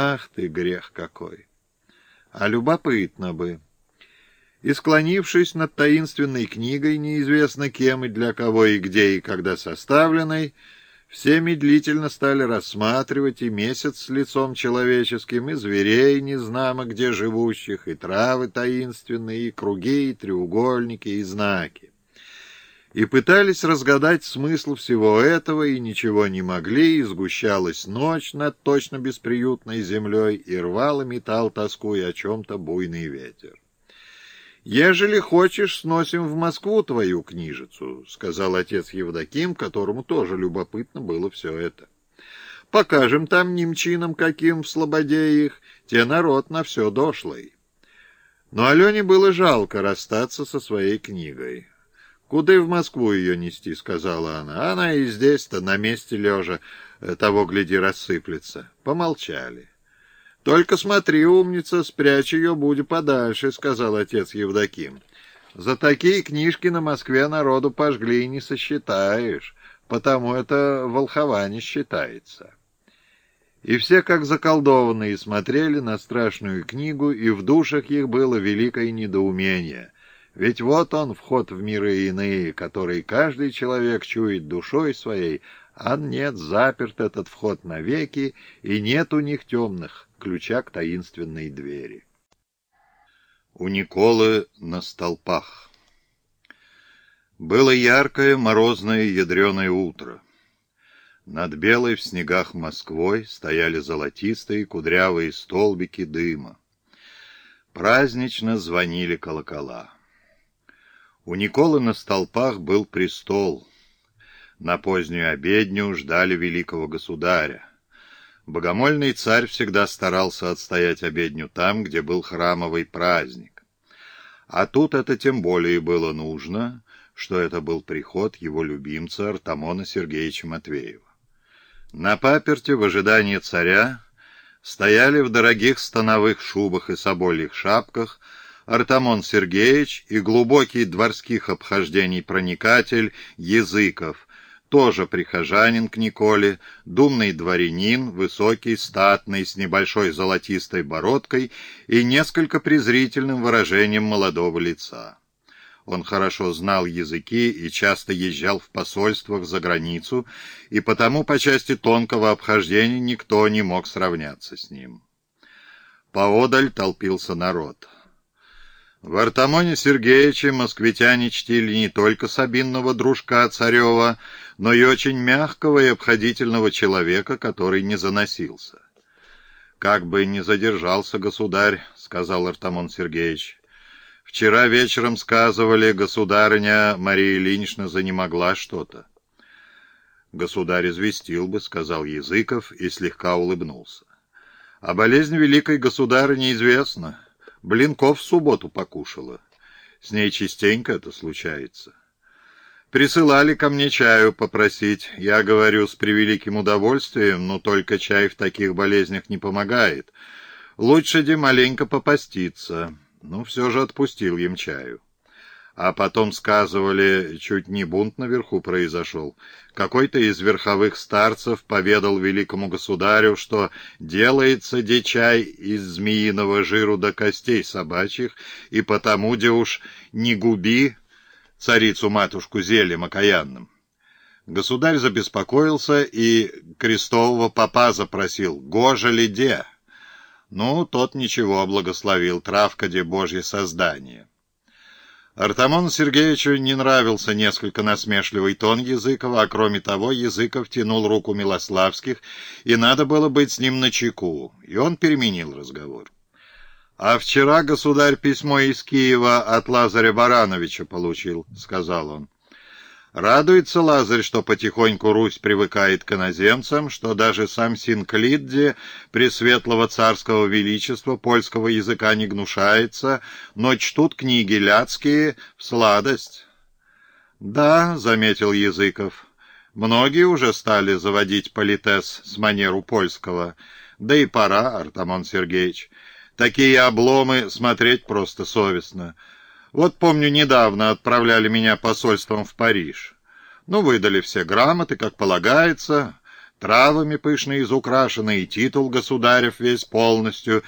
Ах ты, грех какой! А любопытно бы. И склонившись над таинственной книгой, неизвестно кем и для кого и где и когда составленной, все медлительно стали рассматривать и месяц с лицом человеческим, и зверей незнамо где живущих, и травы таинственные, и круги, и треугольники, и знаки. И пытались разгадать смысл всего этого, и ничего не могли, и сгущалась ночь над точно бесприютной землей, и рвал и металл, тоскуя о чем-то буйный ветер. «Ежели хочешь, сносим в Москву твою книжицу», — сказал отец Евдоким, которому тоже любопытно было все это. «Покажем там немчинам каким в слободе их, те народ на все дошлый». Но Алене было жалко расстаться со своей книгой. «Куда в Москву ее нести?» — сказала она. «Она и здесь-то, на месте лежа, э, того, гляди, рассыплется». Помолчали. «Только смотри, умница, спрячь ее, будь подальше», — сказал отец Евдоким. «За такие книжки на Москве народу пожгли не сосчитаешь, потому это волхование считается». И все, как заколдованные, смотрели на страшную книгу, и в душах их было великое недоумение. Ведь вот он, вход в миры иные, который каждый человек чует душой своей, а нет, заперт этот вход навеки, и нет у них темных ключа к таинственной двери. У Николы на столпах. Было яркое, морозное, ядреное утро. Над белой в снегах Москвой стояли золотистые кудрявые столбики дыма. Празднично звонили колокола. У Николы на столпах был престол. На позднюю обедню ждали великого государя. Богомольный царь всегда старался отстоять обедню там, где был храмовый праздник. А тут это тем более было нужно, что это был приход его любимца Артамона Сергеевича Матвеева. На паперте в ожидании царя стояли в дорогих становых шубах и собольих шапках Артамон Сергеевич и глубокий дворских обхождений проникатель Языков, тоже прихожанин к Николе, думный дворянин, высокий, статный, с небольшой золотистой бородкой и несколько презрительным выражением молодого лица. Он хорошо знал языки и часто езжал в посольствах за границу, и потому по части тонкого обхождения никто не мог сравняться с ним. Поодаль толпился народ. В Артамоне Сергеевиче москвитяне чтили не только сабинного дружка Царева, но и очень мягкого и обходительного человека, который не заносился. «Как бы не задержался государь», — сказал Артамон Сергеевич. «Вчера вечером сказывали, государыня Мария Ильинична занемогла что-то». «Государь известил бы», — сказал Языков и слегка улыбнулся. «А болезнь великой государы неизвестна. Блинков в субботу покушала. С ней частенько это случается. Присылали ко мне чаю попросить. Я говорю с превеликим удовольствием, но только чай в таких болезнях не помогает. Лучше де маленько попаститься. Ну, все же отпустил им чаю. А потом сказывали, чуть не бунт наверху произошел. Какой-то из верховых старцев поведал великому государю, что делается дичай из змеиного жиру до костей собачьих, и потому, де уж не губи царицу-матушку зельем окаянным. Государь забеспокоился и крестового попа запросил, «Гожа ли де?» Ну, тот ничего благословил, травка де божье создание. Артамону Сергеевичу не нравился несколько насмешливый тон Языкова, а кроме того Языков тянул руку Милославских, и надо было быть с ним начеку, и он переменил разговор. «А вчера государь письмо из Киева от Лазаря Барановича получил», — сказал он. Радуется Лазарь, что потихоньку Русь привыкает к иноземцам, что даже сам Синклидде, пресветлого царского величества, польского языка не гнушается, но чтут книги ляцкие в сладость. «Да», — заметил Языков, — «многие уже стали заводить политес с манеру польского. Да и пора, Артамон Сергеевич. Такие обломы смотреть просто совестно». Вот помню, недавно отправляли меня посольством в Париж. Ну, выдали все грамоты, как полагается. травами пышно изукрашенный, титул государев весь полностью